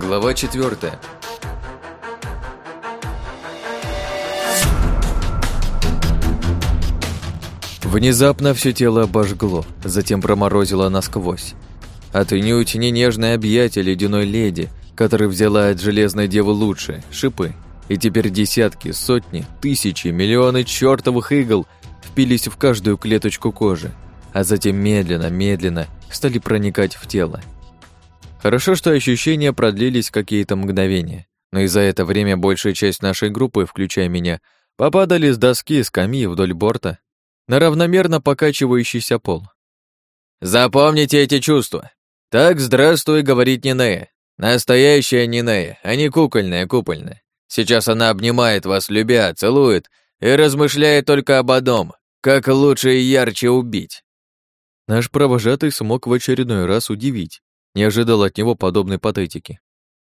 Глава четвертая. Внезапно все тело обожгло, затем проморозило насквозь. Отнюдь не нежное объятие ледяной леди, которая взяла от железной девы лучшее – шипы. И теперь десятки, сотни, тысячи, миллионы чертовых игл впились в каждую клеточку кожи, а затем медленно, медленно стали проникать в тело. Хорошо, что ощущения продлились какие-то мгновения, но и за это время большая часть нашей группы, включая меня, попадали с доски, скамьи вдоль борта на равномерно покачивающийся пол. Запомните эти чувства. Так здравствуй говорит Нинея. Настоящая Нинея, а не кукольная купольная. Сейчас она обнимает вас, любя, целует и размышляет только об одном, как лучше и ярче убить. Наш провожатый смог в очередной раз удивить. Не ожидал от него подобной патетики.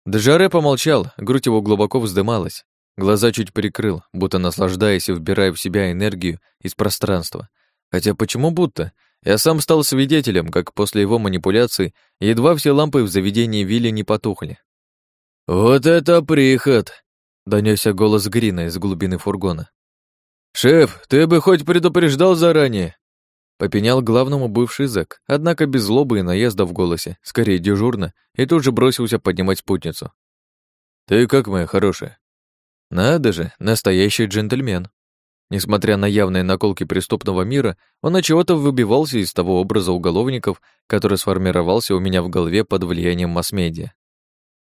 Дежаре помолчал, грудь его глубоко вздымалась, глаза чуть прикрыл, будто наслаждаясь и вбирая в себя энергию из пространства. Хотя почему будто? Я сам стал свидетелем, как после его манипуляций едва все лампы в заведении Вилли не потухли. «Вот это приход!» — донесся голос Грина из глубины фургона. «Шеф, ты бы хоть предупреждал заранее!» Попенял главному бывший зэк, однако без злобы и наезда в голосе, скорее дежурно, и тут же бросился поднимать спутницу. «Ты как моя хорошая?» «Надо же, настоящий джентльмен!» Несмотря на явные наколки преступного мира, он от чего-то выбивался из того образа уголовников, который сформировался у меня в голове под влиянием масс-медиа.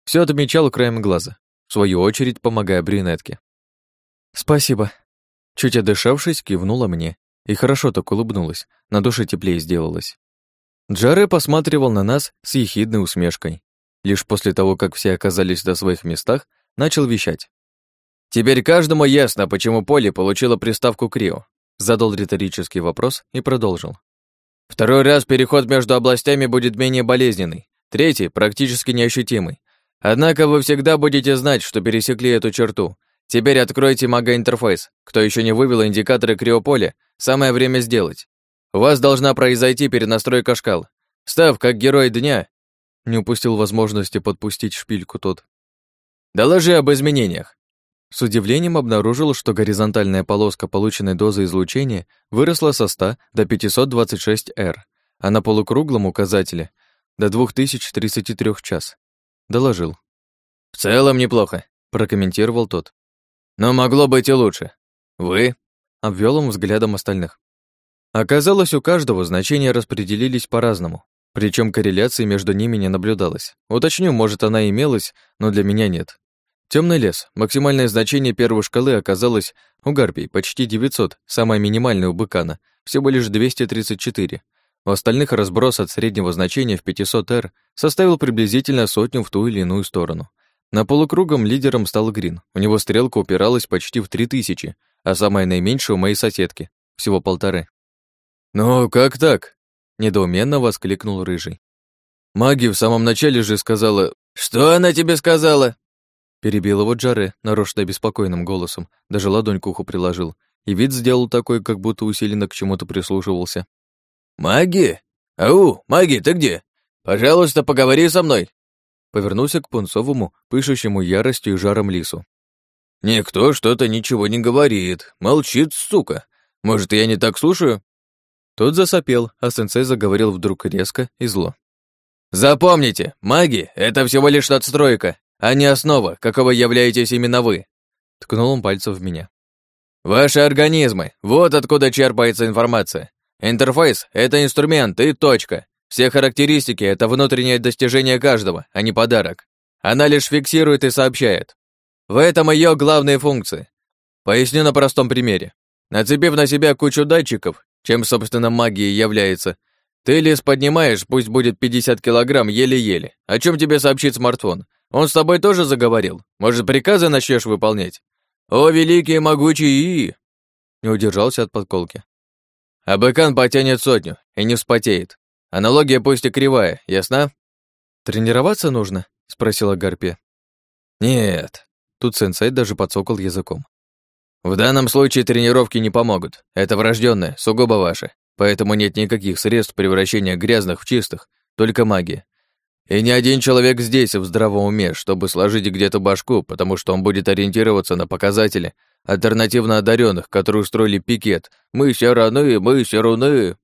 Все отмечал краем глаза, в свою очередь помогая брюнетке. «Спасибо». Чуть отдышавшись, кивнула мне и хорошо так улыбнулась, на душе теплее сделалось. Джаре посматривал на нас с ехидной усмешкой. Лишь после того, как все оказались на своих местах, начал вещать. «Теперь каждому ясно, почему Поле получила приставку Крио», задал риторический вопрос и продолжил. «Второй раз переход между областями будет менее болезненный, третий — практически неощутимый. Однако вы всегда будете знать, что пересекли эту черту, Теперь откройте мага-интерфейс. Кто еще не вывел индикаторы криополя, самое время сделать. У вас должна произойти перенастройка шкал. Став как герой дня. Не упустил возможности подпустить шпильку тот. Доложи об изменениях. С удивлением обнаружил, что горизонтальная полоска полученной дозы излучения выросла со 100 до 526 R, а на полукруглом указателе до 2033 час. Доложил. В целом неплохо, прокомментировал тот. Но могло быть и лучше. Вы? Обвел он взглядом остальных. Оказалось, у каждого значения распределились по-разному, причем корреляции между ними не наблюдалось. Уточню, может, она имелась, но для меня нет. Темный лес. Максимальное значение первой шкалы оказалось у гарпий почти 900, самое минимальное у быкана, всего лишь 234. У остальных разброс от среднего значения в 500 R составил приблизительно сотню в ту или иную сторону. На полукругом лидером стал Грин. У него стрелка упиралась почти в три тысячи, а самая наименьшая у моей соседки, всего полторы. «Ну, как так?» — недоуменно воскликнул Рыжий. «Маги в самом начале же сказала...» «Что она тебе сказала?» Перебил его Джаре нарочно беспокойным голосом, даже ладонь к уху приложил, и вид сделал такой, как будто усиленно к чему-то прислушивался. «Маги? Ау, маги, ты где? Пожалуйста, поговори со мной!» Повернулся к пунцовому, пышущему яростью и жаром лису. «Никто что-то ничего не говорит. Молчит, сука. Может, я не так слушаю?» Тот засопел, а сенсей заговорил вдруг резко и зло. «Запомните, маги — это всего лишь надстройка, а не основа, какого являетесь именно вы!» Ткнул он пальцем в меня. «Ваши организмы, вот откуда черпается информация. Интерфейс — это инструмент и точка. Все характеристики — это внутреннее достижение каждого, а не подарок. Она лишь фиксирует и сообщает. В этом ее главные функции. Поясню на простом примере. Нацепив на себя кучу датчиков, чем, собственно, магия является, ты лес поднимаешь, пусть будет 50 килограмм, еле-еле. О чем тебе сообщит смартфон? Он с тобой тоже заговорил? Может, приказы начнешь выполнять? О, великий могучий ИИ! Не удержался от подколки. А быкан потянет сотню и не вспотеет. Аналогия пусть и кривая, ясно? Тренироваться нужно? Спросила Гарпия. Нет. Тут сенсей даже подсокал языком. В данном случае тренировки не помогут. Это врожденное, сугубо ваше. Поэтому нет никаких средств превращения грязных в чистых, только магия. И ни один человек здесь в здравом уме, чтобы сложить где-то башку, потому что он будет ориентироваться на показатели альтернативно одаренных, которые устроили пикет. Мы все равны, мы все равны.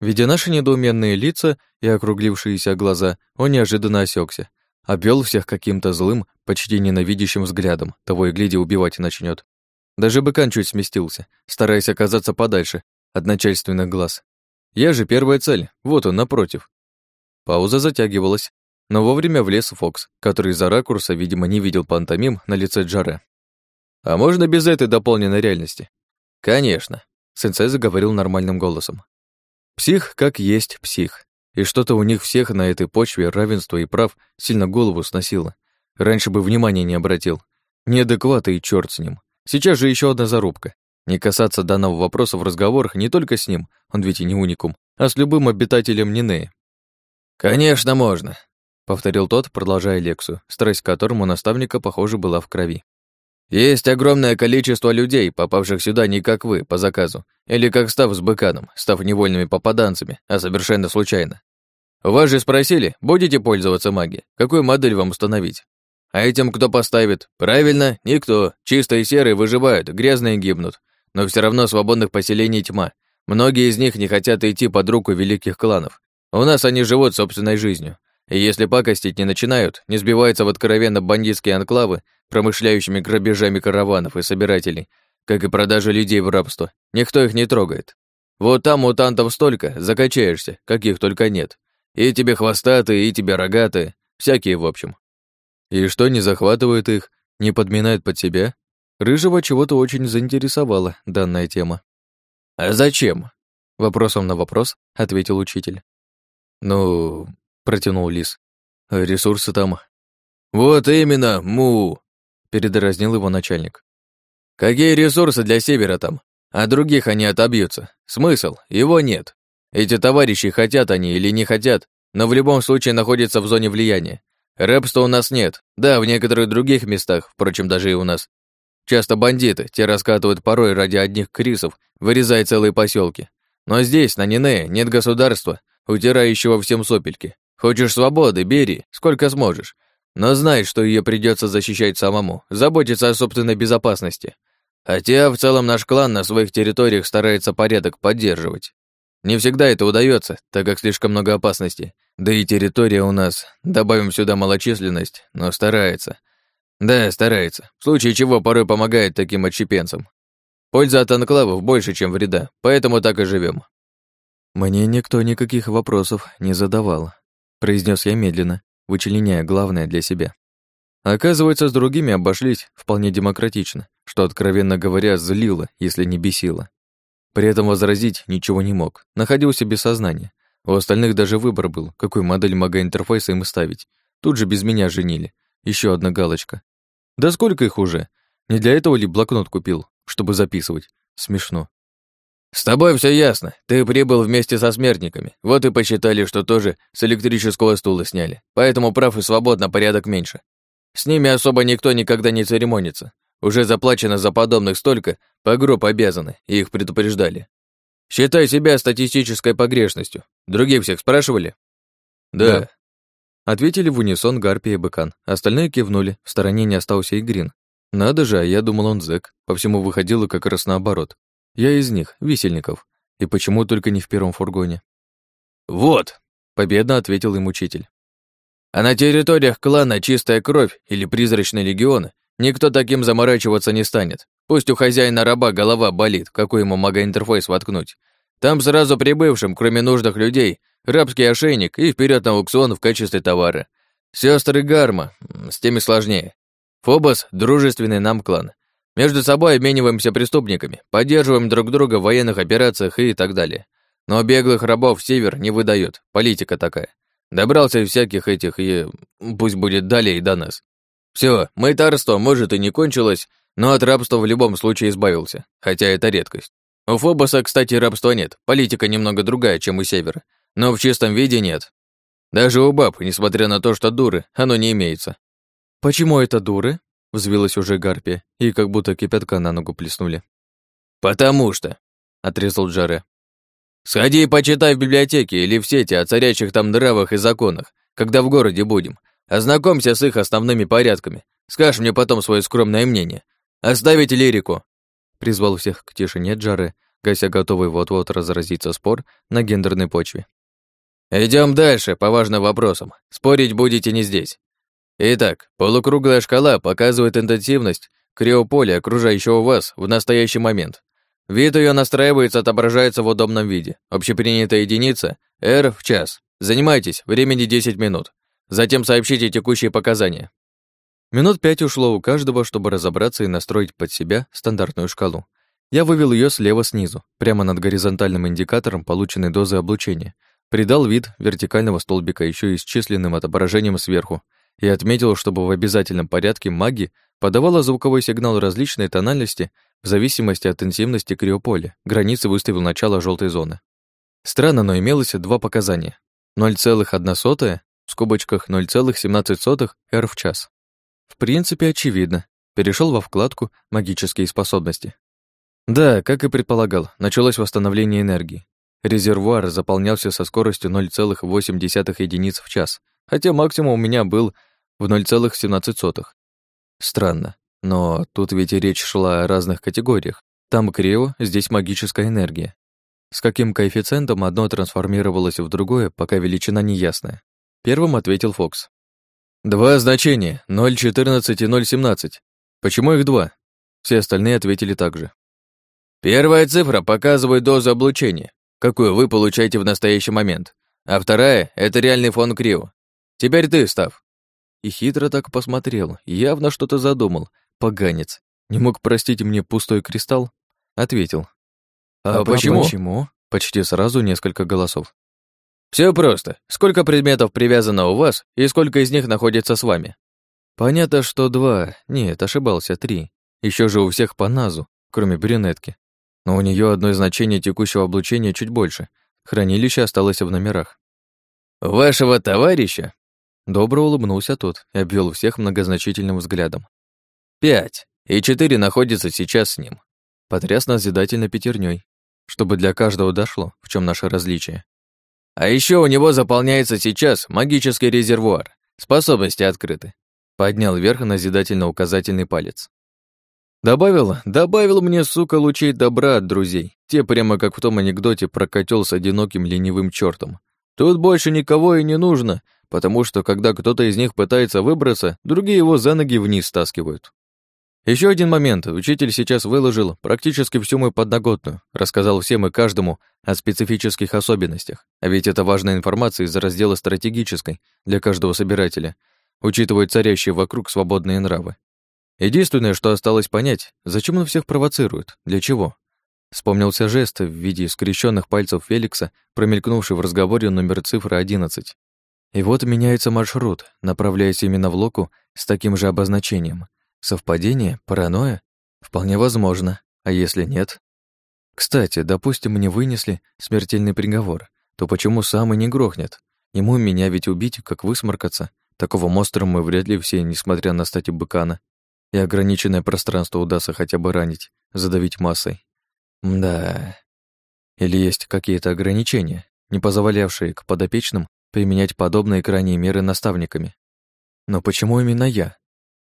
Видя наши недоуменные лица и округлившиеся глаза, он неожиданно осекся, обвел всех каким-то злым, почти ненавидящим взглядом, того и гляди убивать начнет. Даже быкан чуть сместился, стараясь оказаться подальше от начальственных глаз. Я же первая цель, вот он, напротив. Пауза затягивалась, но вовремя влез Фокс, который из-за ракурса, видимо, не видел пантомим на лице Джаре. «А можно без этой дополненной реальности?» «Конечно», — сенсей заговорил нормальным голосом. «Псих как есть псих, и что-то у них всех на этой почве равенства и прав сильно голову сносило. Раньше бы внимания не обратил. Неадекваты и черт с ним. Сейчас же еще одна зарубка. Не касаться данного вопроса в разговорах не только с ним, он ведь и не уникум, а с любым обитателем Нинеи. «Конечно, можно», — повторил тот, продолжая лекцию, страсть которому наставника, похоже, была в крови. «Есть огромное количество людей, попавших сюда не как вы, по заказу, или как став с быканом, став невольными попаданцами, а совершенно случайно. Вас же спросили, будете пользоваться магией, какую модель вам установить? А этим кто поставит? Правильно, никто. Чистые серые выживают, грязные гибнут. Но все равно свободных поселений тьма. Многие из них не хотят идти под руку великих кланов, у нас они живут собственной жизнью. И если пакостить не начинают, не сбиваются в откровенно бандитские анклавы, промышляющими грабежами караванов и собирателей, как и продажа людей в рабство, никто их не трогает. Вот там мутантов столько, закачаешься, каких только нет. И тебе хвостатые, и тебе рогатые, всякие в общем. И что не захватывает их, не подминает под себя? Рыжего чего-то очень заинтересовала данная тема. «А зачем?» Вопросом на вопрос ответил учитель. «Ну...» — протянул Лис. «Ресурсы там...» «Вот именно, му!» — передразнил его начальник. «Какие ресурсы для Севера там? А других они отобьются. Смысл? Его нет. Эти товарищи, хотят они или не хотят, но в любом случае находятся в зоне влияния. Рэпства у нас нет. Да, в некоторых других местах, впрочем, даже и у нас. Часто бандиты, те раскатывают порой ради одних крисов, вырезая целые поселки. Но здесь, на Нине, нет государства, утирающего всем сопельки. Хочешь свободы, бери, сколько сможешь. Но знай, что ее придется защищать самому, заботиться о собственной безопасности. Хотя в целом наш клан на своих территориях старается порядок поддерживать. Не всегда это удается, так как слишком много опасностей. Да и территория у нас, добавим сюда малочисленность, но старается. Да, старается. В случае чего порой помогает таким отщепенцам. Польза от анклавов больше, чем вреда, поэтому так и живем. «Мне никто никаких вопросов не задавал», — произнес я медленно, вычленяя главное для себя. Оказывается, с другими обошлись вполне демократично, что, откровенно говоря, злило, если не бесило. При этом возразить ничего не мог, находился без сознания. У остальных даже выбор был, какую модель мага-интерфейса им ставить. Тут же без меня женили. Еще одна галочка. Да сколько их уже? Не для этого ли блокнот купил, чтобы записывать? Смешно. «С тобой все ясно. Ты прибыл вместе со смертниками. Вот и посчитали, что тоже с электрического стула сняли. Поэтому прав и свобод на порядок меньше. С ними особо никто никогда не церемонится. Уже заплачено за подобных столько, по гроб обязаны, их предупреждали. Считай себя статистической погрешностью. Других всех спрашивали?» «Да». да. Ответили в унисон Гарпия и Быкан. Остальные кивнули, в стороне не остался и Грин. Надо же, а я думал, он зэк. По всему выходило как раз наоборот. Я из них, висельников. И почему только не в первом фургоне? «Вот», — победно ответил им учитель. «А на территориях клана Чистая Кровь или Призрачный Легион никто таким заморачиваться не станет. Пусть у хозяина раба голова болит, какой ему мага-интерфейс воткнуть. Там сразу прибывшим, кроме нужных людей, рабский ошейник и вперед на аукцион в качестве товара. Сестры Гарма, с теми сложнее. Фобос — дружественный нам клан. Между собой обмениваемся преступниками, поддерживаем друг друга в военных операциях и так далее. Но беглых рабов север не выдает, политика такая. Добрался из всяких этих и пусть будет далее и до нас. Все, мытарство, может, и не кончилось, но от рабства в любом случае избавился, хотя это редкость. У Фобоса, кстати, рабства нет, политика немного другая, чем у севера, но в чистом виде нет. Даже у баб, несмотря на то, что дуры, оно не имеется. Почему это дуры? Взвилась уже гарпия, и как будто кипятка на ногу плеснули. «Потому что», — отрезал Джаре. «Сходи и почитай в библиотеке или в сети о царящих там нравах и законах. когда в городе будем. Ознакомься с их основными порядками. Скажешь мне потом свое скромное мнение. Оставить лирику!» Призвал всех к тишине Джаре, гася готовый вот-вот разразиться спор на гендерной почве. Идем дальше по важным вопросам. Спорить будете не здесь. Итак, полукруглая шкала показывает интенсивность криополя, окружающего вас в настоящий момент. Вид ее настраивается, отображается в удобном виде. Общепринятая единица — R в час. Занимайтесь, времени 10 минут. Затем сообщите текущие показания. Минут пять ушло у каждого, чтобы разобраться и настроить под себя стандартную шкалу. Я вывел ее слева снизу, прямо над горизонтальным индикатором полученной дозы облучения, придал вид вертикального столбика еще и с численным отображением сверху и отметил, чтобы в обязательном порядке маги подавала звуковой сигнал различной тональности в зависимости от интенсивности криополя, границы выставил начало желтой зоны. Странно, но имелось два показания. 0,1 в скобочках 0,17 R в час. В принципе, очевидно. Перешел во вкладку «Магические способности». Да, как и предполагал, началось восстановление энергии. Резервуар заполнялся со скоростью 0,8 единиц в час, хотя максимум у меня был в 0,17. Странно, но тут ведь речь шла о разных категориях. Там крио, здесь магическая энергия. С каким коэффициентом одно трансформировалось в другое, пока величина неясная. Первым ответил Фокс. «Два значения, 0,14 и 0,17. Почему их два?» Все остальные ответили так же. «Первая цифра показывает дозу облучения, какую вы получаете в настоящий момент, а вторая — это реальный фон Крио. Теперь ты, Став». И хитро так посмотрел, явно что-то задумал. Поганец. Не мог простить мне пустой кристалл? Ответил. «А, а почему?» «Почему?» Почти сразу несколько голосов. Все просто. Сколько предметов привязано у вас и сколько из них находится с вами? Понятно, что два. Нет, ошибался, три. Еще же у всех по назу, кроме брюнетки. Но у нее одно значение текущего облучения чуть больше. Хранилище осталось в номерах. Вашего товарища? Добро улыбнулся тот и обвел всех многозначительным взглядом. Пять. И четыре находятся сейчас с ним. Потряс назидательно пятерней, чтобы для каждого дошло, в чем наше различие. А еще у него заполняется сейчас магический резервуар. Способности открыты. Поднял вверх назидательно указательный палец. Добавил, добавил мне, сука, лучей добра от друзей. Те прямо как в том анекдоте про котел с одиноким ленивым чертом. Тут больше никого и не нужно, потому что когда кто-то из них пытается выбраться, другие его за ноги вниз стаскивают. Еще один момент. Учитель сейчас выложил практически всю мою подноготную, рассказал всем и каждому о специфических особенностях. А ведь это важная информация из раздела стратегической для каждого собирателя, учитывая царящие вокруг свободные нравы. Единственное, что осталось понять, зачем он всех провоцирует, для чего. Вспомнился жест в виде скрещенных пальцев Феликса, промелькнувший в разговоре номер цифры 11. И вот меняется маршрут, направляясь именно в Локу с таким же обозначением — Совпадение? Паранойя? Вполне возможно. А если нет? Кстати, допустим, мне вынесли смертельный приговор, то почему сам и не грохнет? Ему меня ведь убить, как высморкаться. Такого монстра мы вряд ли все, несмотря на стати быкана. И ограниченное пространство удастся хотя бы ранить, задавить массой. Да. Или есть какие-то ограничения, не позволявшие к подопечным применять подобные крайние меры наставниками. Но почему именно я?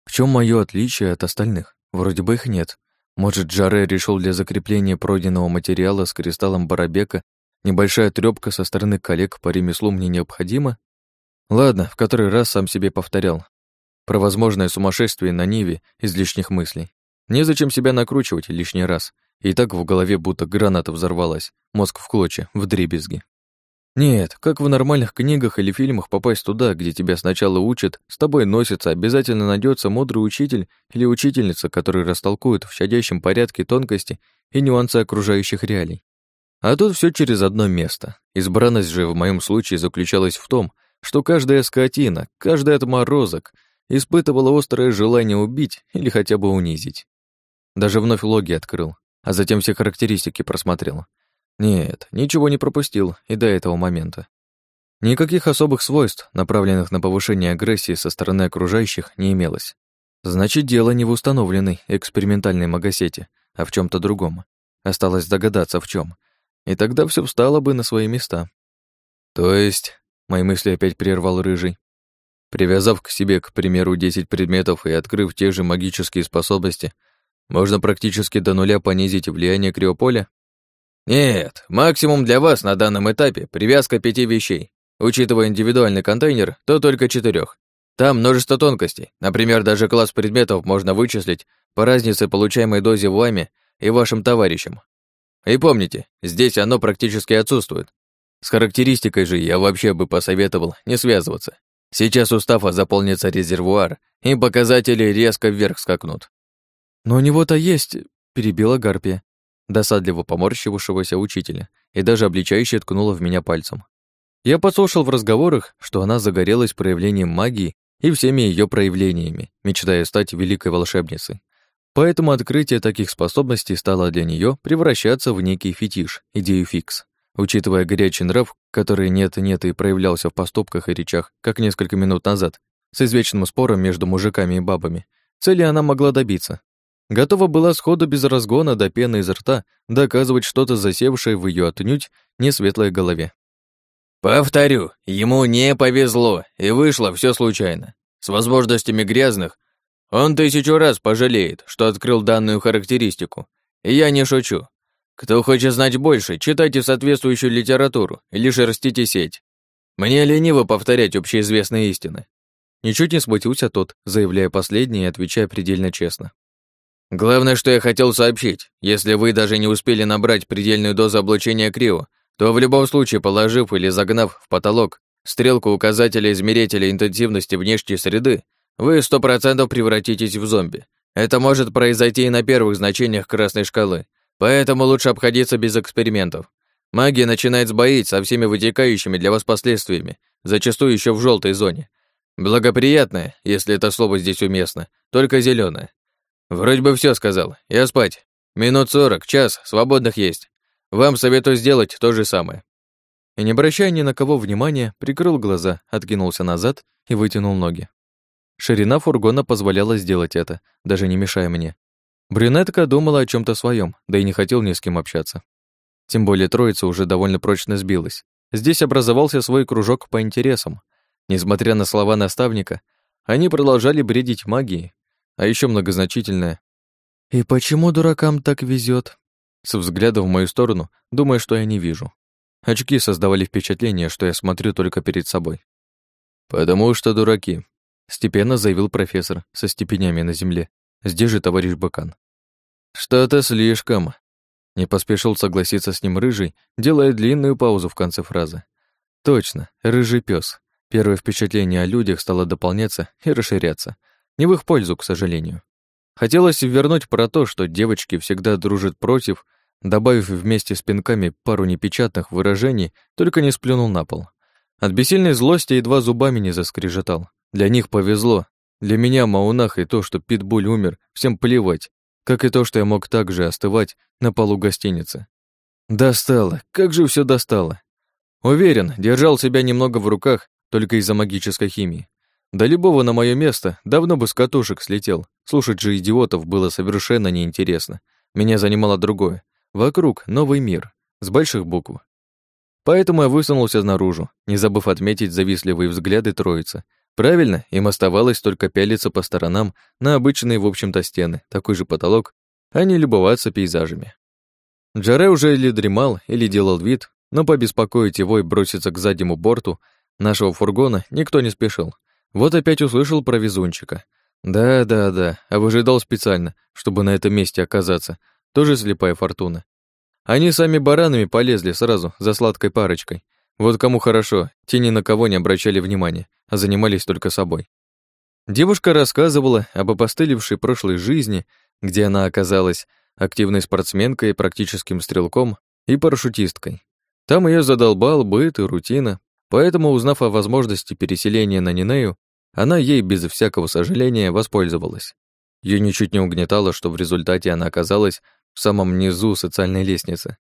В чем мое отличие от остальных? Вроде бы их нет. Может, Джаре решил для закрепления пройденного материала с кристаллом Барабека небольшая трёпка со стороны коллег по ремеслу мне необходима? Ладно, в который раз сам себе повторял. Про возможное сумасшествие на Ниве из лишних мыслей. Незачем себя накручивать лишний раз. И так в голове будто граната взорвалась, мозг в клочья, в дребезги. Нет, как в нормальных книгах или фильмах попасть туда, где тебя сначала учат, с тобой носятся, обязательно найдется мудрый учитель или учительница, который растолкует в щадящем порядке тонкости и нюансы окружающих реалий. А тут все через одно место. Избранность же в моем случае заключалась в том, что каждая скотина, каждый отморозок испытывала острое желание убить или хотя бы унизить. Даже вновь логи открыл, а затем все характеристики просмотрел. Нет, ничего не пропустил и до этого момента. Никаких особых свойств, направленных на повышение агрессии со стороны окружающих, не имелось. Значит, дело не в установленной экспериментальной магосете, а в чем то другом. Осталось догадаться, в чем. И тогда все встало бы на свои места. То есть, мои мысли опять прервал Рыжий. Привязав к себе, к примеру, 10 предметов и открыв те же магические способности, можно практически до нуля понизить влияние криополя? Нет, максимум для вас на данном этапе привязка пяти вещей. Учитывая индивидуальный контейнер, то только четырех. Там множество тонкостей. Например, даже класс предметов можно вычислить по разнице получаемой дозе вами и вашим товарищам. И помните, здесь оно практически отсутствует. С характеристикой же я вообще бы посоветовал не связываться. Сейчас у Стафа заполнится резервуар, и показатели резко вверх скакнут. Но у него-то есть, перебила Гарпия, досадливо поморщившегося учителя, и даже обличающе ткнула в меня пальцем. Я послушал в разговорах, что она загорелась проявлением магии и всеми ее проявлениями, мечтая стать великой волшебницей. Поэтому открытие таких способностей стало для нее превращаться в некий фетиш, идею фикс. Учитывая горячий нрав, который нет-нет и проявлялся в поступках и речах, как несколько минут назад, с извечным спором между мужиками и бабами, цели она могла добиться. Готова была сходу без разгона до пены изо рта доказывать что-то засевшее в ее отнюдь не светлой голове. Повторю, ему не повезло, и вышло все случайно. С возможностями грязных он тысячу раз пожалеет, что открыл данную характеристику. И я не шучу. Кто хочет знать больше, читайте соответствующую литературу или шерстите сеть. Мне лениво повторять общеизвестные истины. Ничуть не смутился тот, заявляя последнее и отвечая предельно честно. Главное, что я хотел сообщить, если вы даже не успели набрать предельную дозу облучения Крио, то в любом случае, положив или загнав в потолок стрелку указателя измерителя интенсивности внешней среды, вы сто процентов превратитесь в зомби. Это может произойти и на первых значениях красной шкалы, поэтому лучше обходиться без экспериментов. Магия начинает сбоить со всеми вытекающими для вас последствиями, зачастую еще в желтой зоне. Благоприятное, если это слово здесь уместно, только зеленое. Вроде бы все сказал. Я спать. Минут сорок, час, свободных есть. Вам советую сделать то же самое. И не обращая ни на кого внимания, прикрыл глаза, откинулся назад и вытянул ноги. Ширина фургона позволяла сделать это, даже не мешая мне. Брюнетка думала о чем то своем, да и не хотел ни с кем общаться. Тем более троица уже довольно прочно сбилась. Здесь образовался свой кружок по интересам. Несмотря на слова наставника, они продолжали бредить магией, а еще многозначительное «И почему дуракам так везет? С взглядом в мою сторону, думая, что я не вижу. Очки создавали впечатление, что я смотрю только перед собой. «Потому что дураки», степенно заявил профессор со степенями на земле. Здесь же товарищ Бакан. Что-то слишком. Не поспешил согласиться с ним рыжий, делая длинную паузу в конце фразы. Точно, рыжий пес. Первое впечатление о людях стало дополняться и расширяться. Не в их пользу, к сожалению. Хотелось вернуть про то, что девочки всегда дружат против, добавив вместе с пинками пару непечатных выражений, только не сплюнул на пол. От бессильной злости едва зубами не заскрежетал. Для них повезло. Для меня, Маунах, и то, что Питбуль умер, всем плевать, как и то, что я мог так же остывать на полу гостиницы. Достало, как же все достало. Уверен, держал себя немного в руках только из-за магической химии. Да любого на мое место давно бы с катушек слетел. Слушать же идиотов было совершенно неинтересно. Меня занимало другое. Вокруг новый мир, с больших букв. Поэтому я высунулся наружу, не забыв отметить завистливые взгляды троицы, Правильно, им оставалось только пялиться по сторонам на обычные, в общем-то, стены, такой же потолок, а не любоваться пейзажами. Джаре уже или дремал, или делал вид, но побеспокоить его и броситься к заднему борту нашего фургона никто не спешил. Вот опять услышал про везунчика. Да-да-да, а выжидал специально, чтобы на этом месте оказаться. Тоже слепая фортуна. Они сами баранами полезли сразу, за сладкой парочкой, вот кому хорошо, те ни на кого не обращали внимания, а занимались только собой. Девушка рассказывала об опостылевшей прошлой жизни, где она оказалась активной спортсменкой, практическим стрелком и парашютисткой. Там ее задолбал быт и рутина, поэтому, узнав о возможности переселения на Нинею, она ей без всякого сожаления воспользовалась. Ее ничуть не угнетало, что в результате она оказалась в самом низу социальной лестницы,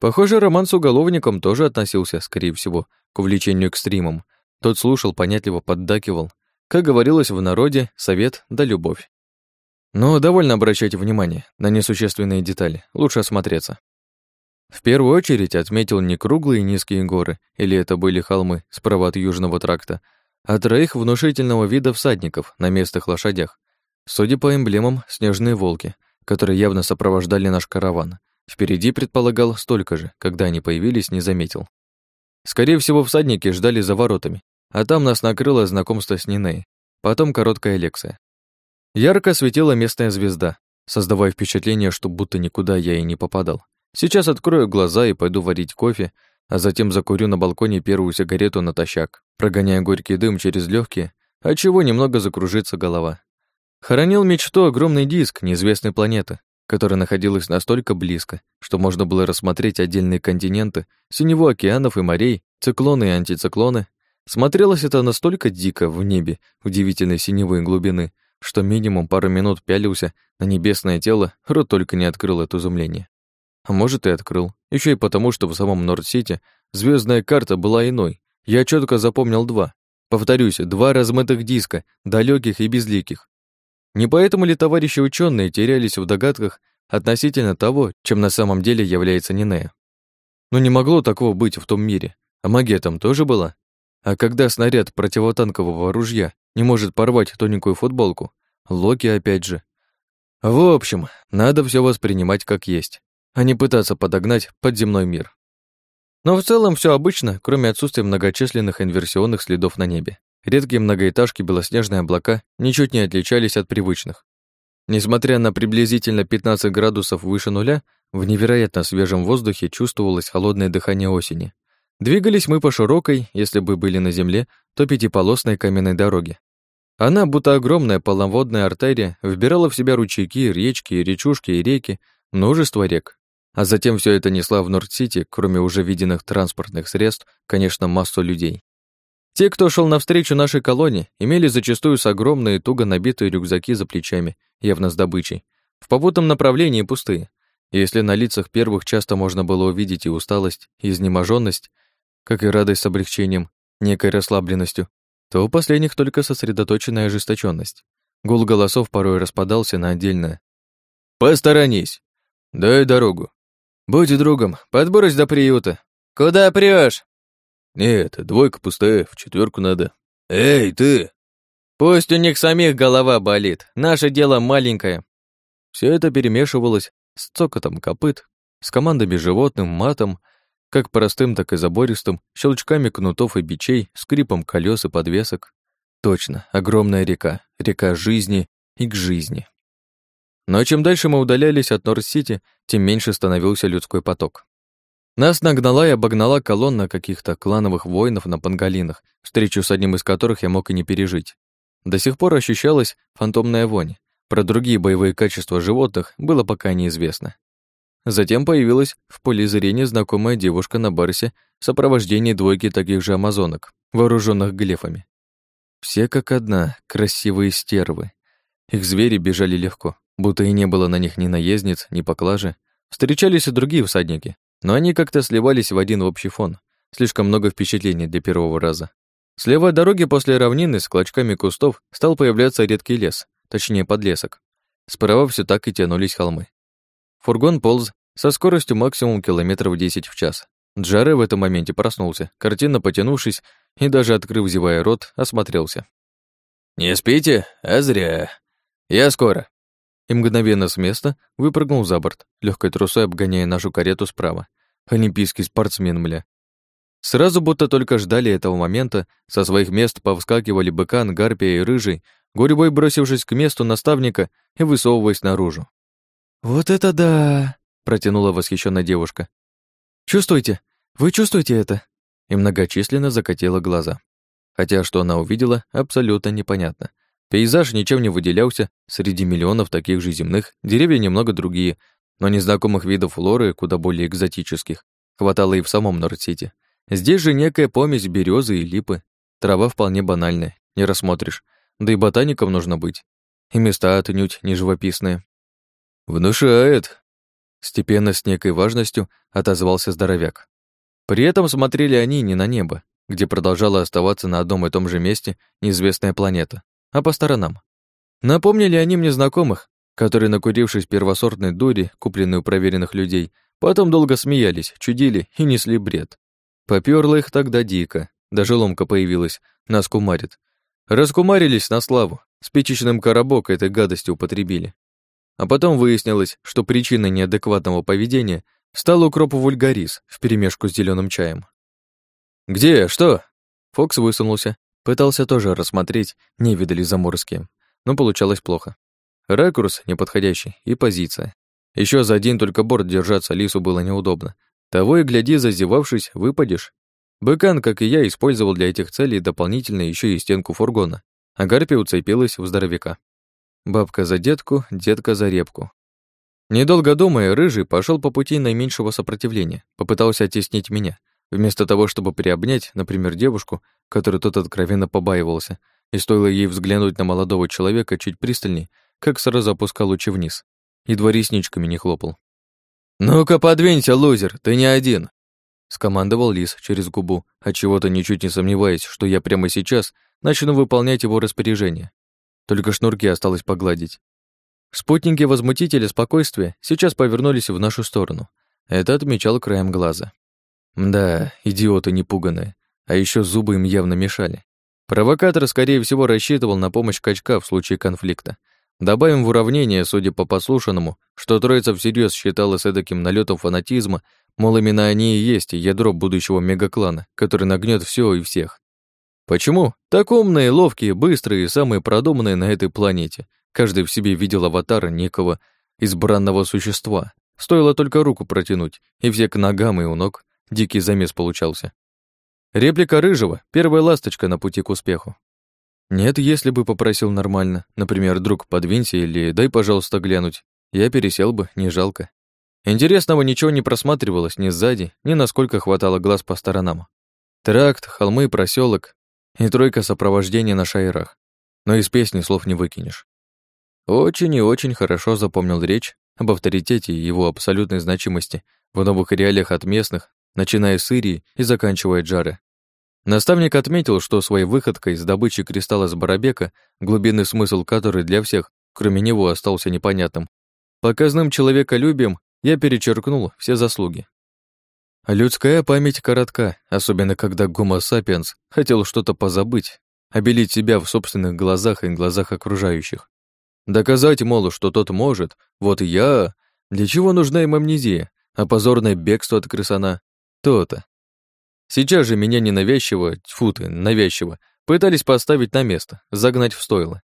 Похоже, роман с уголовником тоже относился, скорее всего, к увлечению экстримом. Тот слушал, понятливо поддакивал. Как говорилось в народе, совет да любовь. Но довольно обращать внимание на несущественные детали, лучше осмотреться. В первую очередь отметил не круглые низкие горы, или это были холмы справа от Южного тракта, а троих внушительного вида всадников на местных лошадях. Судя по эмблемам, снежные волки, которые явно сопровождали наш караван. Впереди предполагал столько же, когда они появились, не заметил. Скорее всего, всадники ждали за воротами, а там нас накрыло знакомство с Ниней, потом короткая лекция. Ярко светила местная звезда, создавая впечатление, что будто никуда я и не попадал. Сейчас открою глаза и пойду варить кофе, а затем закурю на балконе первую сигарету натощак, прогоняя горький дым через легкие, отчего немного закружится голова. Хоронил мечту огромный диск неизвестной планеты, которая находилась настолько близко, что можно было рассмотреть отдельные континенты, синеву океанов и морей, циклоны и антициклоны. Смотрелось это настолько дико в небе удивительной синевой глубины, что минимум пару минут пялился на небесное тело, рот только не открыл от изумления. А может, и открыл. Еще и потому, что в самом Норд-Сити звездная карта была иной. Я четко запомнил два. Повторюсь, два размытых диска, далеких и безликих, не поэтому ли товарищи ученые терялись в догадках относительно того, чем на самом деле является Нинея? Но не могло такого быть в том мире. А магия там тоже была? А когда снаряд противотанкового ружья не может порвать тоненькую футболку? Локи опять же. В общем, надо все воспринимать как есть, а не пытаться подогнать под земной мир. Но в целом все обычно, кроме отсутствия многочисленных инверсионных следов на небе. Редкие многоэтажки белоснежные облака ничуть не отличались от привычных. Несмотря на приблизительно 15 градусов выше нуля, в невероятно свежем воздухе чувствовалось холодное дыхание осени. Двигались мы по широкой, если бы были на земле, то пятиполосной каменной дороге. Она, будто огромная полноводная артерия, вбирала в себя ручейки, речки, речушки и реки, множество рек. А затем все это несла в Норд-Сити, кроме уже виденных транспортных средств, конечно, массу людей. Те, кто шел навстречу нашей колонии, имели зачастую с огромные туго набитые рюкзаки за плечами, явно с добычей. В попутном направлении пустые. если на лицах первых часто можно было увидеть и усталость, и изнеможенность, как и радость с облегчением, некой расслабленностью, то у последних только сосредоточенная ожесточенность. Гул голосов порой распадался на отдельное. «Посторонись! Дай дорогу! Будь другом, подбрось до приюта! Куда прешь? «Нет, двойка пустая, в четверку надо». «Эй, ты!» «Пусть у них самих голова болит, наше дело маленькое». Все это перемешивалось с цокотом копыт, с командами животным, матом, как простым, так и забористым, щелчками кнутов и бичей, скрипом колес и подвесок. Точно, огромная река, река жизни и к жизни. Но чем дальше мы удалялись от Норд-Сити, тем меньше становился людской поток. Нас нагнала и обогнала колонна каких-то клановых воинов на пангалинах, встречу с одним из которых я мог и не пережить. До сих пор ощущалась фантомная вонь. Про другие боевые качества животных было пока неизвестно. Затем появилась в поле зрения знакомая девушка на барсе в сопровождении двойки таких же амазонок, вооруженных глефами. Все как одна, красивые стервы. Их звери бежали легко, будто и не было на них ни наездниц, ни поклажи. Встречались и другие всадники, но они как-то сливались в один общий фон. Слишком много впечатлений для первого раза. Слева от дороги после равнины с клочками кустов стал появляться редкий лес, точнее подлесок. Справа все так и тянулись холмы. Фургон полз со скоростью максимум километров 10 в час. Джаре в этом моменте проснулся, картинно потянувшись и даже открыв зевая рот, осмотрелся. «Не спите? А зря. Я скоро» и мгновенно с места выпрыгнул за борт, легкой трусой обгоняя нашу карету справа. Олимпийский спортсмен, мля. Сразу будто только ждали этого момента, со своих мест повскакивали быкан, гарпия и рыжий, гурьбой бросившись к месту наставника и высовываясь наружу. «Вот это да!» — протянула восхищенная девушка. «Чувствуете? Вы чувствуете это?» И многочисленно закатила глаза. Хотя что она увидела, абсолютно непонятно. Пейзаж ничем не выделялся, среди миллионов таких же земных, деревья немного другие, но незнакомых видов флоры, куда более экзотических, хватало и в самом Норд-Сити. Здесь же некая помесь березы и липы. Трава вполне банальная, не рассмотришь. Да и ботаником нужно быть. И места отнюдь не живописные. «Внушает!» Степенно с некой важностью отозвался здоровяк. При этом смотрели они не на небо, где продолжала оставаться на одном и том же месте неизвестная планета, а по сторонам. Напомнили они мне знакомых, которые, накурившись первосортной дури, купленной у проверенных людей, потом долго смеялись, чудили и несли бред. Попёрло их тогда дико. даже ломка появилась, нас кумарит. Раскумарились на славу, спичечным коробок этой гадости употребили. А потом выяснилось, что причиной неадекватного поведения стал укроп вульгарис вперемешку с зеленым чаем. «Где? Что?» Фокс высунулся, пытался тоже рассмотреть, не видали заморские, но получалось плохо. Ракурс неподходящий и позиция. Еще за один только борт держаться Лису было неудобно. Того и гляди, зазевавшись, выпадешь. Быкан, как и я, использовал для этих целей дополнительно еще и стенку фургона, а Гарпия уцепилась в здоровяка. Бабка за детку, детка за репку. Недолго думая, Рыжий пошел по пути наименьшего сопротивления, попытался оттеснить меня, вместо того, чтобы приобнять, например, девушку, которой тот откровенно побаивался, и стоило ей взглянуть на молодого человека чуть пристальней, как сразу опускал лучи вниз. Едва ресничками не хлопал. «Ну-ка, подвинься, лузер, ты не один!» Скомандовал Лис через губу, отчего-то ничуть не сомневаясь, что я прямо сейчас начну выполнять его распоряжение. Только шнурки осталось погладить. Спутники возмутителя спокойствия сейчас повернулись в нашу сторону. Это отмечал краем глаза. Да, идиоты непуганные. А еще зубы им явно мешали. Провокатор, скорее всего, рассчитывал на помощь качка в случае конфликта. Добавим в уравнение, судя по послушанному, что троица всерьез считала с эдаким налетом фанатизма, мол, именно они и есть ядро будущего мегаклана, который нагнет все и всех. Почему? Так умные, ловкие, быстрые и самые продуманные на этой планете. Каждый в себе видел аватара некого избранного существа. Стоило только руку протянуть, и все к ногам и у ног. Дикий замес получался. Реплика Рыжего — первая ласточка на пути к успеху. Нет, если бы попросил нормально, например, друг, подвинься или дай, пожалуйста, глянуть, я пересел бы, не жалко. Интересного ничего не просматривалось ни сзади, ни насколько хватало глаз по сторонам. Тракт, холмы, проселок и тройка сопровождения на шайрах. Но из песни слов не выкинешь. Очень и очень хорошо запомнил речь об авторитете и его абсолютной значимости в новых реалиях от местных, начиная с Ирии и заканчивая Джары. Наставник отметил, что своей выходкой с добычей кристалла с Барабека, глубинный смысл которой для всех, кроме него, остался непонятным, показным человеколюбием я перечеркнул все заслуги. Людская память коротка, особенно когда гомо сапиенс хотел что-то позабыть, обелить себя в собственных глазах и глазах окружающих. Доказать, мол, что тот может, вот я... Для чего нужна им амнезия, а позорное бегство от крысана? То-то. Сейчас же меня ненавязчиво, тьфу ты, навязчиво, пытались поставить на место, загнать в стойло.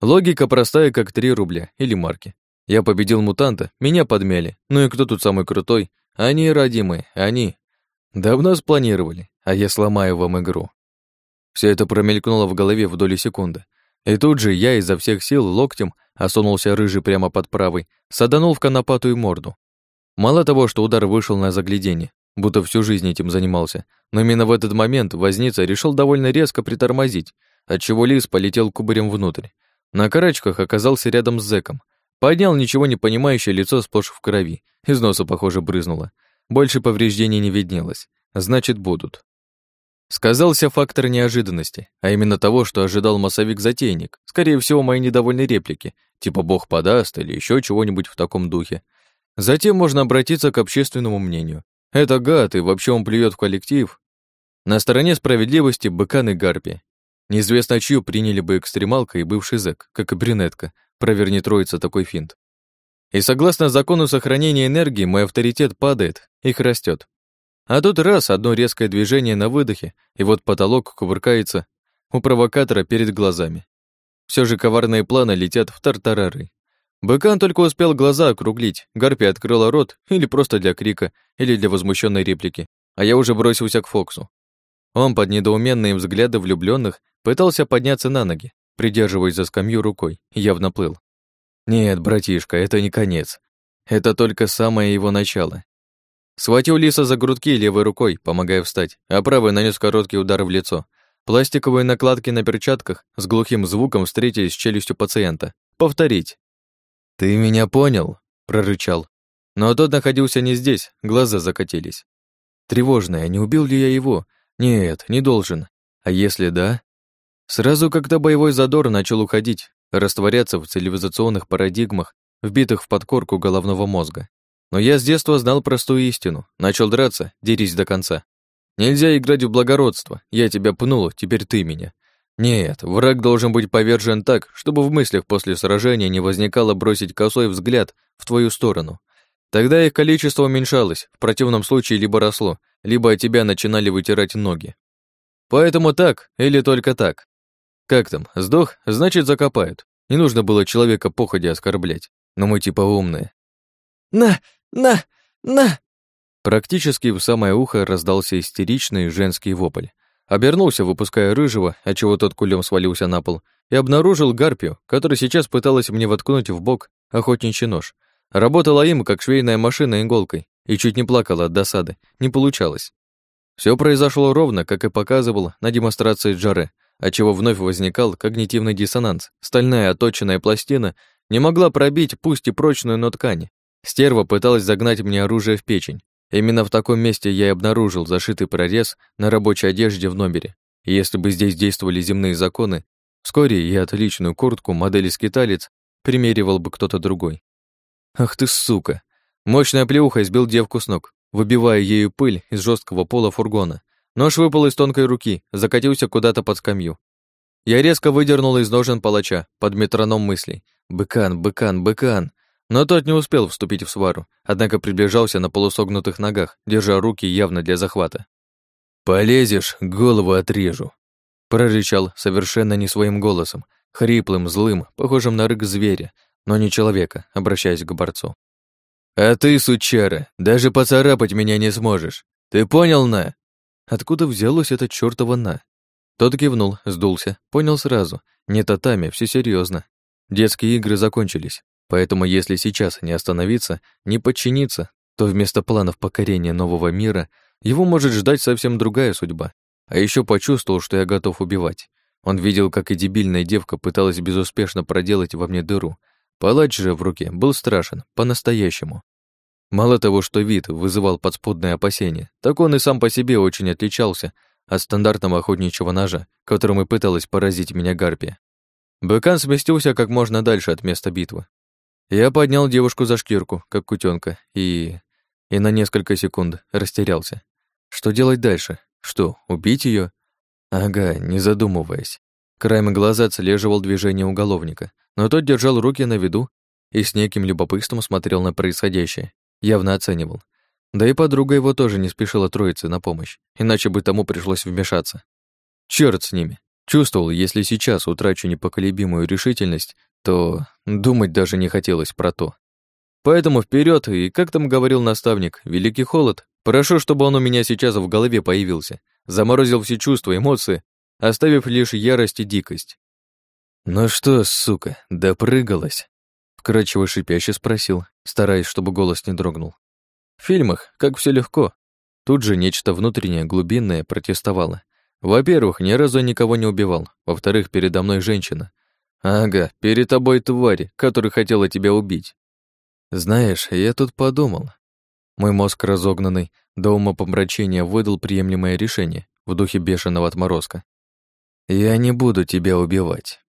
Логика простая, как 3 рубля или марки. Я победил мутанта, меня подмяли. Ну и кто тут самый крутой? Они, родимые, они. Давно спланировали, а я сломаю вам игру. Все это промелькнуло в голове в доли секунды. И тут же я изо всех сил локтем, осунулся рыжий прямо под правой, саданул в конопатую морду. Мало того, что удар вышел на заглядение, будто всю жизнь этим занимался. Но именно в этот момент возница решил довольно резко притормозить, отчего лис полетел кубарем внутрь. На карачках оказался рядом с зэком. Поднял ничего не понимающее лицо сплошь в крови. Из носа, похоже, брызнуло. Больше повреждений не виднелось. Значит, будут. Сказался фактор неожиданности, а именно того, что ожидал массовик-затейник. Скорее всего, мои недовольные реплики, типа «бог подаст» или еще чего-нибудь в таком духе. Затем можно обратиться к общественному мнению. Это гад, и вообще он плюет в коллектив. На стороне справедливости быкан и гарпи. Неизвестно, чью приняли бы экстремалка и бывший зэк, как и брюнетка, проверни троица такой финт. И согласно закону сохранения энергии, мой авторитет падает, их растет. А тут раз, одно резкое движение на выдохе, и вот потолок кувыркается у провокатора перед глазами. Все же коварные планы летят в тартарары. Быкан только успел глаза округлить, Гарпи открыла рот, или просто для крика, или для возмущенной реплики, а я уже бросился к Фоксу. Он под недоуменные взгляды влюбленных пытался подняться на ноги, придерживаясь за скамью рукой, явно плыл. Нет, братишка, это не конец. Это только самое его начало. Схватил Лиса за грудки левой рукой, помогая встать, а правой нанес короткий удар в лицо. Пластиковые накладки на перчатках с глухим звуком встретились с челюстью пациента. Повторить. «Ты меня понял?» — прорычал. Но тот находился не здесь, глаза закатились. Тревожное, не убил ли я его? Нет, не должен. А если да? Сразу как-то боевой задор начал уходить, растворяться в цивилизационных парадигмах, вбитых в подкорку головного мозга. Но я с детства знал простую истину. Начал драться, дерись до конца. Нельзя играть в благородство. Я тебя пнул, теперь ты меня. Нет, враг должен быть повержен так, чтобы в мыслях после сражения не возникало бросить косой взгляд в твою сторону. Тогда их количество уменьшалось, в противном случае либо росло, либо от тебя начинали вытирать ноги. Поэтому так или только так. Как там, сдох, значит закопают. Не нужно было человека походя оскорблять, но мы типа умные. «На! На! На!» Практически в самое ухо раздался истеричный женский вопль. Обернулся, выпуская рыжего, отчего тот кулем свалился на пол, и обнаружил гарпию, которая сейчас пыталась мне воткнуть в бок охотничий нож. Работала им, как швейная машина иголкой, и чуть не плакала от досады. Не получалось. Все произошло ровно, как и показывал на демонстрации Джаре, отчего вновь возникал когнитивный диссонанс. Стальная оточенная пластина не могла пробить, пусть и прочную, но ткань. Стерва пыталась загнать мне оружие в печень. Именно в таком месте я и обнаружил зашитый прорез на рабочей одежде в номере. И если бы здесь действовали земные законы, вскоре и отличную куртку модели скиталец примеривал бы кто-то другой. Ах ты сука! Мощная плеуха избил девку с ног, выбивая ею пыль из жесткого пола фургона. Нож выпал из тонкой руки, закатился куда-то под скамью. Я резко выдернул из ножен палача под метроном мыслей. «Быкан, быкан, быкан!» Но тот не успел вступить в свару, однако приближался на полусогнутых ногах, держа руки явно для захвата. «Полезешь, голову отрежу», — прорычал совершенно не своим голосом, хриплым, злым, похожим на рык зверя, но не человека, обращаясь к борцу. «А ты, сучара, даже поцарапать меня не сможешь. Ты понял, на?» Откуда взялось это чёртово «на»? Тот кивнул, сдулся, понял сразу. Не татами, все серьезно. Детские игры закончились. Поэтому если сейчас не остановиться, не подчиниться, то вместо планов покорения нового мира его может ждать совсем другая судьба. А еще почувствовал, что я готов убивать. Он видел, как и дебильная девка пыталась безуспешно проделать во мне дыру. Палач же в руке был страшен, по-настоящему. Мало того, что вид вызывал подспудное опасение, так он и сам по себе очень отличался от стандартного охотничьего ножа, которым и пыталась поразить меня гарпия. Быкан сместился как можно дальше от места битвы, я поднял девушку за шкирку, как кутенка, и... и на несколько секунд растерялся. Что делать дальше? Что, убить ее? Ага, не задумываясь. Краем глаза отслеживал движение уголовника, но тот держал руки на виду и с неким любопытством смотрел на происходящее, явно оценивал. Да и подруга его тоже не спешила троице на помощь, иначе бы тому пришлось вмешаться. Чёрт с ними. Чувствовал, если сейчас утрачу непоколебимую решительность, то думать даже не хотелось про то. Поэтому вперед и, как там говорил наставник, великий холод, прошу, чтобы он у меня сейчас в голове появился, заморозил все чувства, эмоции, оставив лишь ярость и дикость. «Ну что, сука, допрыгалась?» Вкрадчиво шипяще спросил, стараясь, чтобы голос не дрогнул. В фильмах, как все легко. Тут же нечто внутреннее, глубинное протестовало. Во-первых, ни разу никого не убивал. Во-вторых, передо мной женщина, Ага, перед тобой тварь, которая хотела тебя убить. Знаешь, я тут подумал. Мой мозг разогнанный до умопомрачения выдал приемлемое решение в духе бешеного отморозка. Я не буду тебя убивать.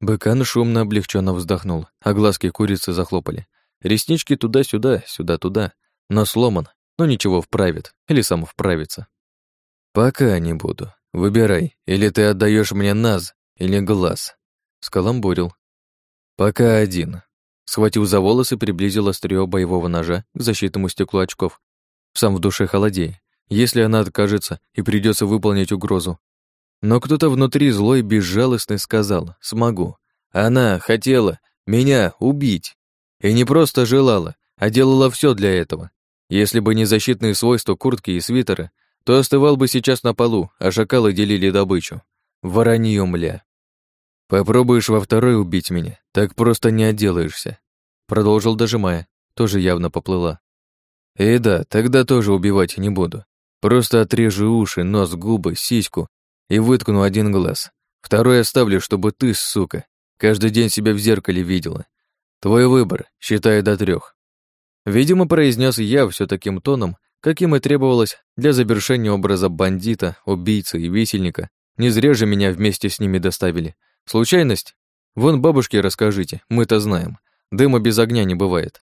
Быкан шумно облегченно вздохнул, а глазки курицы захлопали. Реснички туда-сюда, сюда-туда, но сломан, но ничего вправит, или сам вправится. Пока не буду. Выбирай, или ты отдаешь мне наз, или глаз. Скаламбурил. «Пока один». Схватил за волосы, приблизил острие боевого ножа к защитному стеклу очков. Сам в душе холодея. Если она откажется и придется выполнить угрозу. Но кто-то внутри злой безжалостный сказал «смогу». Она хотела меня убить. И не просто желала, а делала все для этого. Если бы не защитные свойства куртки и свитера, то остывал бы сейчас на полу, а шакалы делили добычу. Воронье, мля. Попробуешь во второй убить меня, так просто не отделаешься. Продолжил дожимая, тоже явно поплыла. И да, тогда тоже убивать не буду. Просто отрежу уши, нос, губы, сиську и выткну один глаз. Второй оставлю, чтобы ты, сука, каждый день себя в зеркале видела. Твой выбор, считая до трех. Видимо, произнес я все таким тоном, каким и требовалось для завершения образа бандита, убийцы и висельника. Не зря же меня вместе с ними доставили. Случайность? Вон бабушке расскажите, мы-то знаем. Дыма без огня не бывает.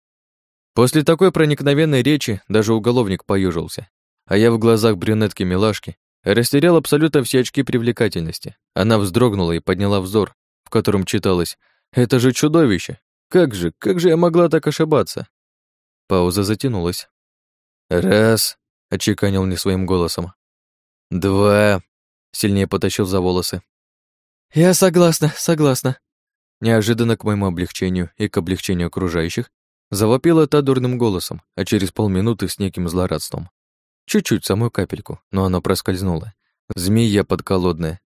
После такой проникновенной речи даже уголовник поюжился. а я в глазах брюнетки-милашки растерял абсолютно все очки привлекательности. Она вздрогнула и подняла взор, в котором читалось «Это же чудовище! Как же, как же я могла так ошибаться?» Пауза затянулась. «Раз», — очеканил не своим голосом. «Два», — сильнее потащил за волосы. «Я согласна, согласна». Неожиданно к моему облегчению и к облегчению окружающих завопила та дурным голосом, а через полминуты с неким злорадством. Чуть-чуть, самую капельку, но она проскользнула. Змея подколодная.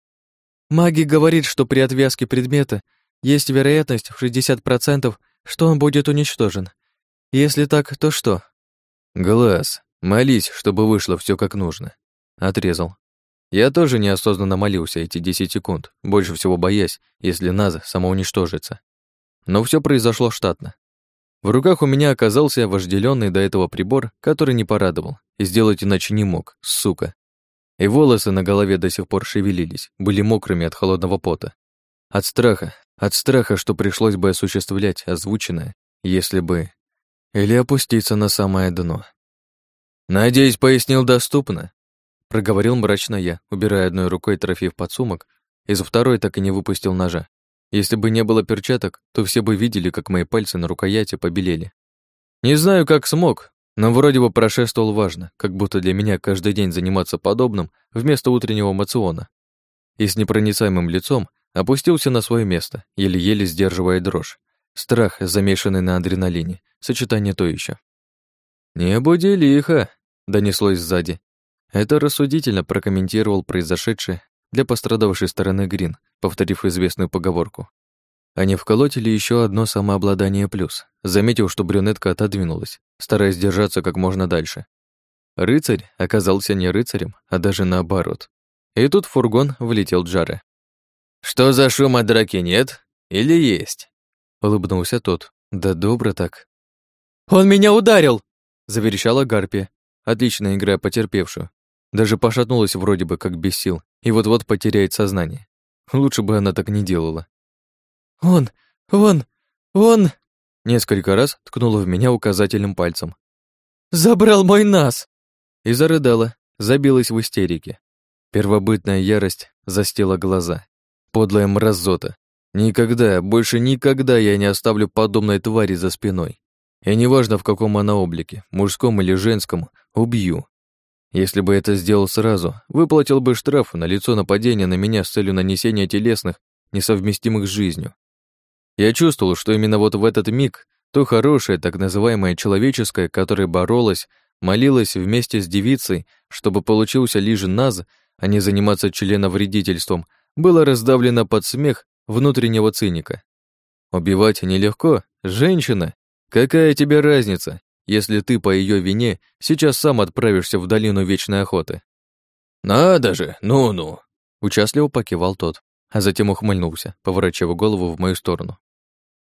Маги говорит, что при отвязке предмета есть вероятность в 60%, что он будет уничтожен. Если так, то что? Глаз. Молись, чтобы вышло все как нужно. Отрезал. Я тоже неосознанно молился эти 10 секунд, больше всего боясь, если Наза самоуничтожится. Но все произошло штатно. В руках у меня оказался вожделенный до этого прибор, который не порадовал, и сделать иначе не мог, сука. И волосы на голове до сих пор шевелились, были мокрыми от холодного пота. От страха, от страха, что пришлось бы осуществлять озвученное, если бы... Или опуститься на самое дно. «Надеюсь, пояснил доступно?» Проговорил мрачно я, убирая одной рукой трофей в подсумок, из второй так и не выпустил ножа. Если бы не было перчаток, то все бы видели, как мои пальцы на рукояти побелели. Не знаю, как смог, но вроде бы прошествовал важно, как будто для меня каждый день заниматься подобным вместо утреннего мациона. И с непроницаемым лицом опустился на свое место, еле-еле сдерживая дрожь. Страх, замешанный на адреналине, сочетание то еще. «Не буди лихо», — донеслось сзади. Это рассудительно прокомментировал произошедшее для пострадавшей стороны Грин, повторив известную поговорку. Они вколотили еще одно самообладание плюс, заметив, что брюнетка отодвинулась, стараясь держаться как можно дальше. Рыцарь оказался не рыцарем, а даже наоборот. И тут в фургон влетел Джаре. «Что за шум от драки нет? Или есть?» Улыбнулся тот. «Да добро так». «Он меня ударил!» Заверещала Гарпия, отлично играя потерпевшую. Даже пошатнулась вроде бы, как без сил, и вот-вот потеряет сознание. Лучше бы она так не делала. «Он! Он! Он!» Несколько раз ткнула в меня указательным пальцем. «Забрал мой нас!» И зарыдала, забилась в истерике. Первобытная ярость застила глаза. Подлая мразота. Никогда, больше никогда я не оставлю подобной твари за спиной. И неважно, в каком она облике, мужском или женском, убью. Если бы это сделал сразу, выплатил бы штраф на лицо нападения на меня с целью нанесения телесных, несовместимых с жизнью. Я чувствовал, что именно вот в этот миг то хорошее, так называемое человеческое, которое боролось, молилось вместе с девицей, чтобы получился лишь наз, а не заниматься членовредительством, было раздавлено под смех внутреннего циника. Убивать нелегко, женщина. Какая тебе разница, если ты по ее вине сейчас сам отправишься в долину вечной охоты. Надо же, ну-ну, участливо покивал тот, а затем ухмыльнулся, поворачивая голову в мою сторону.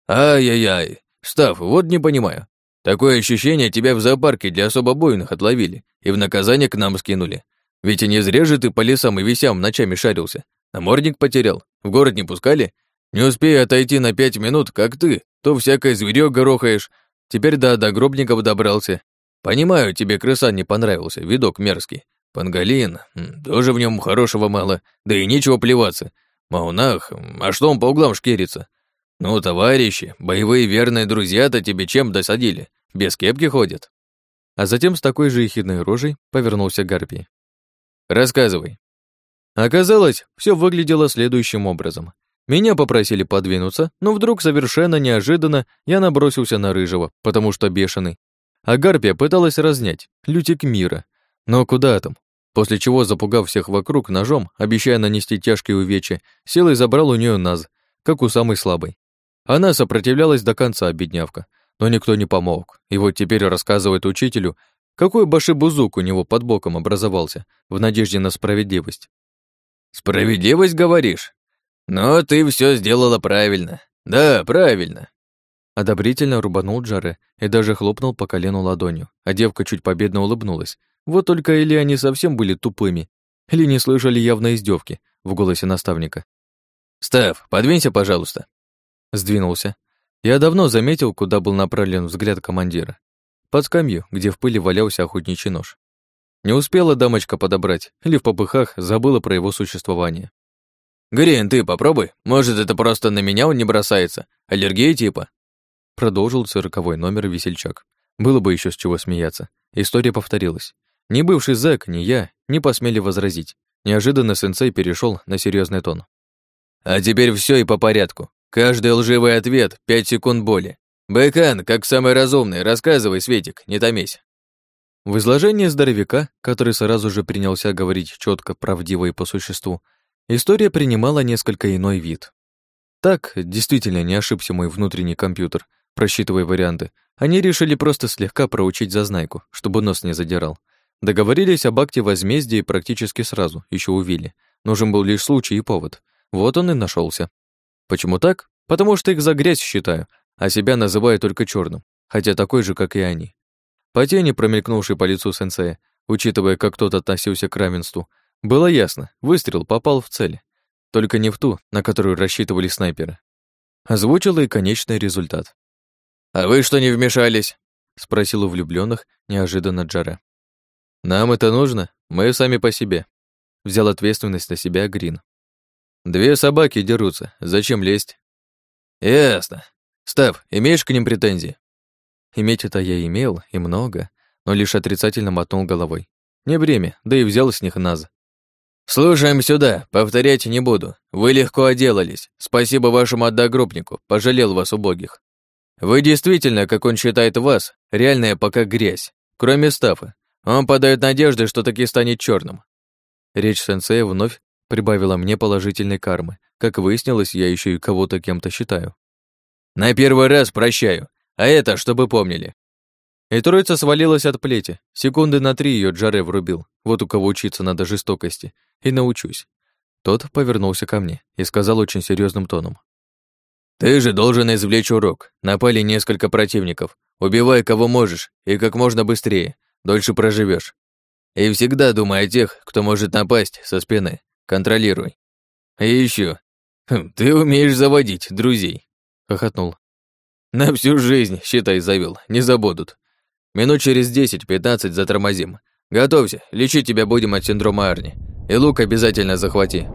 Ай-яй-яй, Став, вот не понимаю. Такое ощущение, тебя в зоопарке для особо буйных отловили и в наказание к нам скинули. Ведь и не зря же ты по лесам и висям ночами шарился. Намордник потерял, в город не пускали. Не успею отойти на пять минут, как ты, то всякое зверё горохаешь, Теперь да, до гробников добрался. Понимаю, тебе крыса не понравился, видок мерзкий. Пангалин, тоже в нем хорошего мало, да и нечего плеваться. Маунах, а что он по углам шкерится? Ну, товарищи, боевые верные друзья-то тебе чем досадили? Без кепки ходят. А затем с такой же ехидной рожей повернулся к Гарпии. Рассказывай. Оказалось, все выглядело следующим образом. Меня попросили подвинуться, но вдруг совершенно неожиданно я набросился на Рыжего, потому что бешеный. А Гарпия пыталась разнять, лютик мира. Но куда там? После чего, запугав всех вокруг ножом, обещая нанести тяжкие увечья, силой забрал у нее наз, как у самой слабой. Она сопротивлялась до конца, беднявка, но никто не помог. И вот теперь рассказывает учителю, какой башибузук у него под боком образовался, в надежде на справедливость. «Справедливость, говоришь?» «Но ты все сделала правильно. Да, правильно». Одобрительно рубанул Джаре и даже хлопнул по колену ладонью, а девка чуть победно улыбнулась. Вот только или они совсем были тупыми, или не слышали явной издевки в голосе наставника. «Став, подвинься, пожалуйста». Сдвинулся. Я давно заметил, куда был направлен взгляд командира. Под скамью, где в пыли валялся охотничий нож. Не успела дамочка подобрать, или в попыхах забыла про его существование. «Грин, ты попробуй. Может, это просто на меня он не бросается? Аллергия типа?» Продолжил цирковой номер весельчак. Было бы еще с чего смеяться. История повторилась. Ни бывший зэк, ни я не посмели возразить. Неожиданно сенсей перешел на серьезный тон. «А теперь все и по порядку. Каждый лживый ответ — пять секунд боли. Бэкан, как самый разумный, рассказывай, Светик, не томись». В изложении здоровяка, который сразу же принялся говорить четко, правдиво и по существу, история принимала несколько иной вид. Так, действительно не ошибся мой внутренний компьютер, просчитывая варианты. Они решили просто слегка проучить зазнайку, чтобы нос не задирал. Договорились об акте возмездия практически сразу, еще у Вилли. Нужен был лишь случай и повод. Вот он и нашелся. Почему так? Потому что их за грязь считаю, а себя называю только черным, хотя такой же, как и они. По тени, промелькнувшей по лицу сенсея, учитывая, как тот относился к равенству, было ясно, выстрел попал в цель. Только не в ту, на которую рассчитывали снайперы. Озвучил и конечный результат. «А вы что не вмешались?» — спросил у влюбленных неожиданно Джара. «Нам это нужно? Мы сами по себе», — взял ответственность на себя Грин. «Две собаки дерутся, зачем лезть?» «Ясно. Став, имеешь к ним претензии?» Иметь это я имел, и много, но лишь отрицательно мотнул головой. Не время, да и взял с них наз. «Слушаем сюда, повторять не буду. Вы легко отделались. Спасибо вашему одногруппнику, пожалел вас убогих. Вы действительно, как он считает вас, реальная пока грязь, кроме Стафа. Он подает надежды, что таки станет черным. Речь сенсея вновь прибавила мне положительной кармы. Как выяснилось, я еще и кого-то кем-то считаю. На первый раз прощаю, а это, чтобы помнили. И троица свалилась от плети. Секунды на три ее Джаре врубил. Вот у кого учиться надо жестокости. И научусь. Тот повернулся ко мне и сказал очень серьезным тоном. «Ты же должен извлечь урок. Напали несколько противников. Убивай кого можешь и как можно быстрее. Дольше проживешь. И всегда думай о тех, кто может напасть со спины. Контролируй. И еще, хм, ты умеешь заводить друзей», — хохотнул. «На всю жизнь, считай, завел, не забудут. Минут через 10-15 затормозим. Готовься, лечить тебя будем от синдрома Арни. И лук обязательно захвати.